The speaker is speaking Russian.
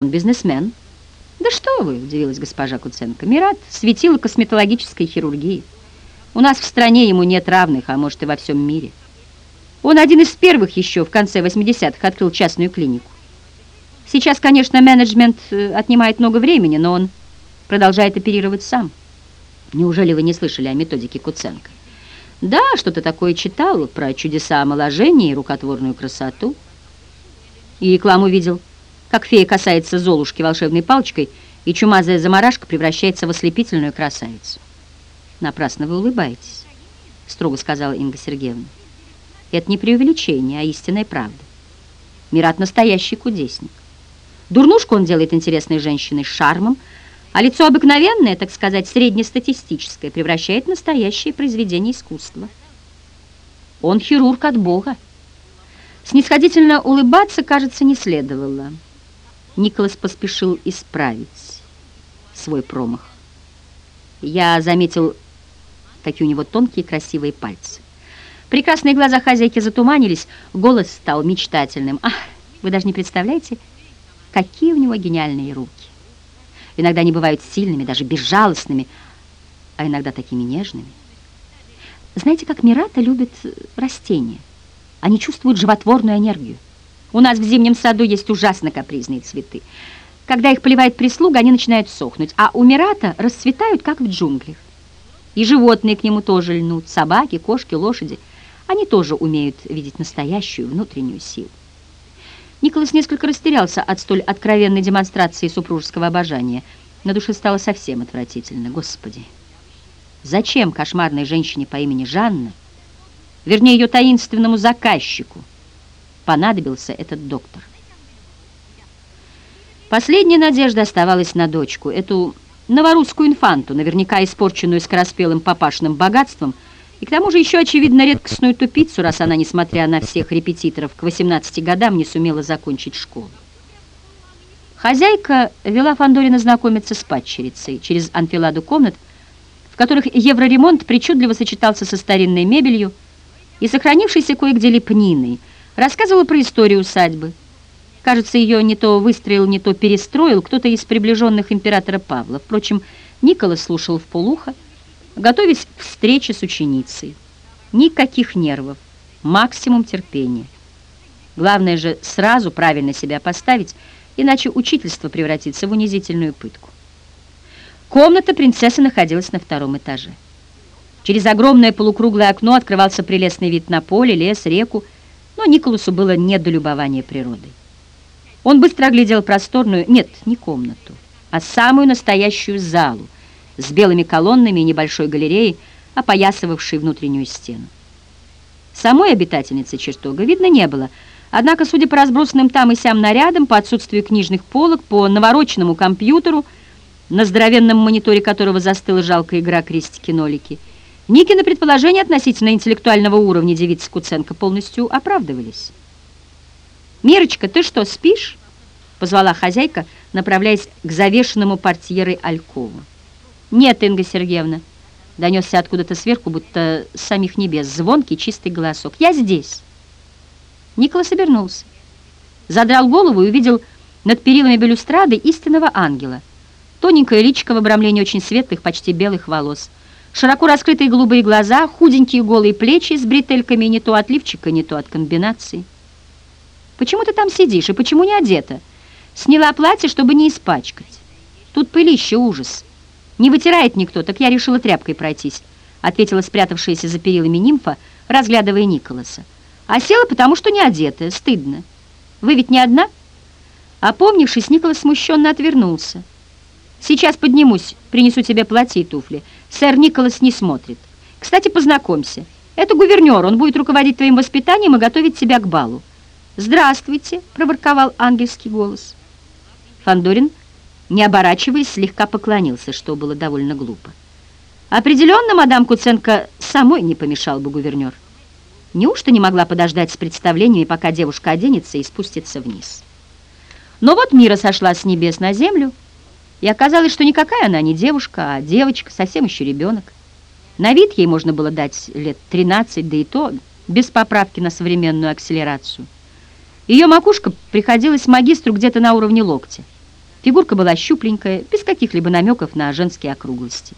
Он бизнесмен. Да что вы, удивилась госпожа Куценко. Мират светило косметологической хирургии. У нас в стране ему нет равных, а может и во всем мире. Он один из первых еще в конце 80-х открыл частную клинику. Сейчас, конечно, менеджмент э, отнимает много времени, но он продолжает оперировать сам. Неужели вы не слышали о методике Куценко? Да, что-то такое читал про чудеса омоложения и рукотворную красоту. И рекламу видел как фея касается Золушки волшебной палочкой, и чумазая заморашка превращается в ослепительную красавицу. «Напрасно вы улыбаетесь», — строго сказала Инга Сергеевна. «Это не преувеличение, а истинная правда. Мират настоящий кудесник. Дурнушку он делает интересной женщиной шармом, а лицо обыкновенное, так сказать, среднестатистическое, превращает в настоящее произведение искусства. Он хирург от Бога. Снисходительно улыбаться, кажется, не следовало. Николас поспешил исправить свой промах. Я заметил, какие у него тонкие красивые пальцы. Прекрасные глаза хозяйки затуманились, голос стал мечтательным. Ах, вы даже не представляете, какие у него гениальные руки. Иногда они бывают сильными, даже безжалостными, а иногда такими нежными. Знаете, как Мирата любит растения? Они чувствуют животворную энергию. У нас в зимнем саду есть ужасно капризные цветы. Когда их поливает прислуга, они начинают сохнуть, а у Мирата расцветают, как в джунглях. И животные к нему тоже льнут, собаки, кошки, лошади. Они тоже умеют видеть настоящую внутреннюю силу. Николас несколько растерялся от столь откровенной демонстрации супружеского обожания. На душе стало совсем отвратительно. Господи, зачем кошмарной женщине по имени Жанна, вернее, ее таинственному заказчику, понадобился этот доктор. Последняя надежда оставалась на дочку, эту новорусскую инфанту, наверняка испорченную скороспелым папашным богатством, и к тому же еще, очевидно, редкостную тупицу, раз она, несмотря на всех репетиторов, к 18 годам не сумела закончить школу. Хозяйка вела Фандорина знакомиться с падчерицей через анфиладу комнат, в которых евроремонт причудливо сочетался со старинной мебелью и сохранившейся кое-где лепниной, Рассказывала про историю усадьбы. Кажется, ее не то выстроил, не то перестроил кто-то из приближенных императора Павла. Впрочем, Николас слушал в полухо, готовясь к встрече с ученицей. Никаких нервов, максимум терпения. Главное же сразу правильно себя поставить, иначе учительство превратится в унизительную пытку. Комната принцессы находилась на втором этаже. Через огромное полукруглое окно открывался прелестный вид на поле, лес, реку, но Николасу было не до любования природой. Он быстро оглядел просторную, нет, не комнату, а самую настоящую залу с белыми колоннами и небольшой галереей, опоясывавшей внутреннюю стену. Самой обитательницы чертога видно не было, однако, судя по разбросанным там и сям нарядам, по отсутствию книжных полок, по навороченному компьютеру, на здоровенном мониторе которого застыла жалкая игра крестики-нолики, Никины предположения относительно интеллектуального уровня девицы Куценко полностью оправдывались. «Мирочка, ты что, спишь?» — позвала хозяйка, направляясь к завешенному портьерой Алькову. «Нет, Инга Сергеевна», — донесся откуда-то сверху, будто с самих небес, звонкий чистый голосок. «Я здесь». Николас обернулся, задрал голову и увидел над перилами балюстрады истинного ангела. Тоненькое личико в обрамлении очень светлых, почти белых волос — Широко раскрытые голубые глаза, худенькие голые плечи с бретельками не то от лифчика, не то от комбинации. «Почему ты там сидишь и почему не одета?» «Сняла платье, чтобы не испачкать. Тут пылище, ужас. Не вытирает никто, так я решила тряпкой пройтись», ответила спрятавшаяся за перилами нимфа, разглядывая Николаса. «А села, потому что не одетая, стыдно. Вы ведь не одна?» Опомнившись, Николас смущенно отвернулся. «Сейчас поднимусь, принесу тебе платье и туфли». Сэр Николас не смотрит. Кстати, познакомься. Это гувернер, он будет руководить твоим воспитанием и готовить тебя к балу. «Здравствуйте!» — проворковал ангельский голос. Фандорин, не оборачиваясь, слегка поклонился, что было довольно глупо. Определенно, мадам Куценко самой не помешал бы гувернер. Неужто не могла подождать с представлениями, пока девушка оденется и спустится вниз? Но вот Мира сошла с небес на землю, и оказалось, что никакая она не девушка, а девочка, совсем еще ребенок. На вид ей можно было дать лет 13, да и то без поправки на современную акселерацию. Ее макушка приходилась магистру где-то на уровне локтя. Фигурка была щупленькая, без каких-либо намеков на женские округлости.